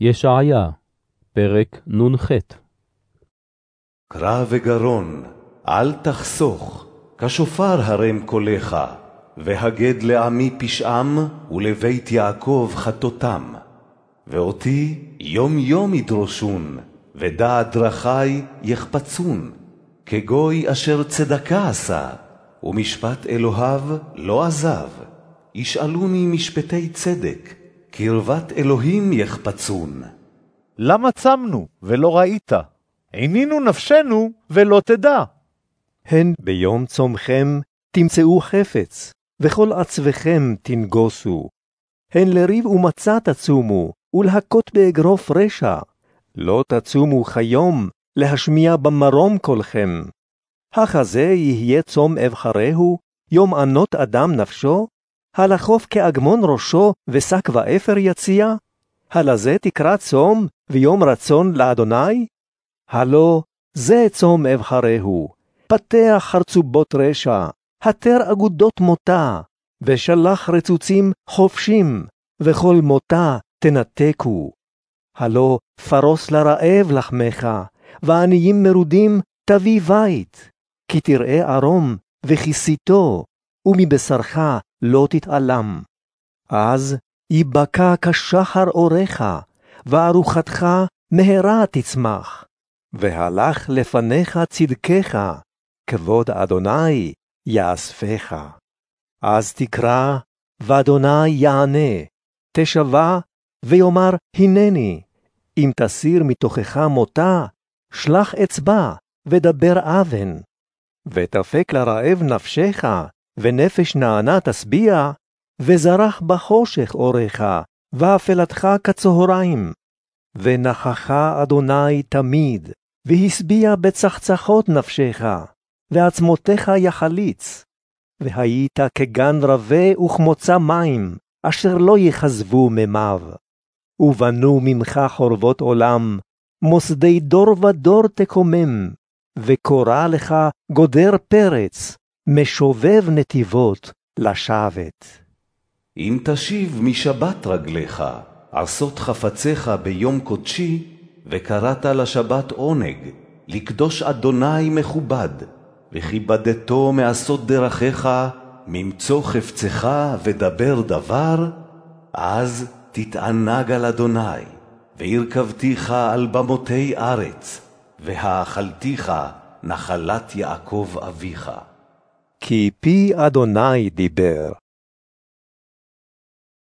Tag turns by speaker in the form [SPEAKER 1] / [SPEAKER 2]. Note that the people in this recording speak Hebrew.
[SPEAKER 1] ישעיה, פרק נ"ח
[SPEAKER 2] קרא וגרון, אל תחסוך, כשופר הרם קולך, והגד לעמי פשעם, ולבית יעקב חטאותם. ואותי יום יום ידרושון, ודעת דרכי יחפצון, כגוי אשר צדקה עשה, ומשפט אלוהיו לא עזב. ישאלוני משפטי צדק, קרבת אלוהים יחפצון.
[SPEAKER 3] למה צמנו ולא ראית? עינינו נפשנו ולא תדע.
[SPEAKER 4] הן ביום צומכם תמצאו חפץ, וכל עצבכם תנגוסו. הן לריב ומצה תצומו, ולהכות באגרוף רשע. לא תצומו כיום, להשמיע במרום קולכם. הכזה יהיה צום אבחרהו, יום ענות אדם נפשו? הלחוף כאגמון ראשו, ושק ואפר יציע? הלזה תקרא צום, ויום רצון לאדוני? הלא, זה צום אבחרהו, פתח חרצובות רשע, התר אגודות מותה, ושלח רצוצים חופשים, וכל מותה תנתקו. הלא פרוס לרעב לחמך, ועניים מרודים תביא בית, כי תראה ערום וכיסיתו, ומבשרך לא תתעלם. אז ייבקע כשחר אורך, וארוחתך מהרה תצמח. והלך לפניך צדקך, כבוד אדוני יאספך. אז תקרא, ואדוני יענה, תשבע, ויאמר הנני. אם תסיר מתוכך מותה, שלח אצבע, ודבר אבן. ותפק לרעב נפשך, ונפש נענה תשביע, וזרח בחושך אורך, ואפלתך כצהריים. ונחך אדוני תמיד, והשביע בצחצחות נפשך, ועצמותיך יחליץ. והיית כגן רבה וכמוצא מים, אשר לא יכזבו ממיו. ובנו ממך חורבות עולם, מוסדי דור ודור תקומם, וקורא לך גודר פרץ, משובב נתיבות לשבת.
[SPEAKER 2] אם תשיב משבת רגליך, עשות חפציך ביום קודשי, וקראת לשבת עונג, לקדוש אדוני מכובד, וכיבדתו מעשות דרכיך, ממצוא חפצך ודבר דבר, אז תתענג על אדוני, והרכבתיך על במותי ארץ, והאכלתיך נחלת יעקב אביך.
[SPEAKER 4] כי פי אדוני דיבר,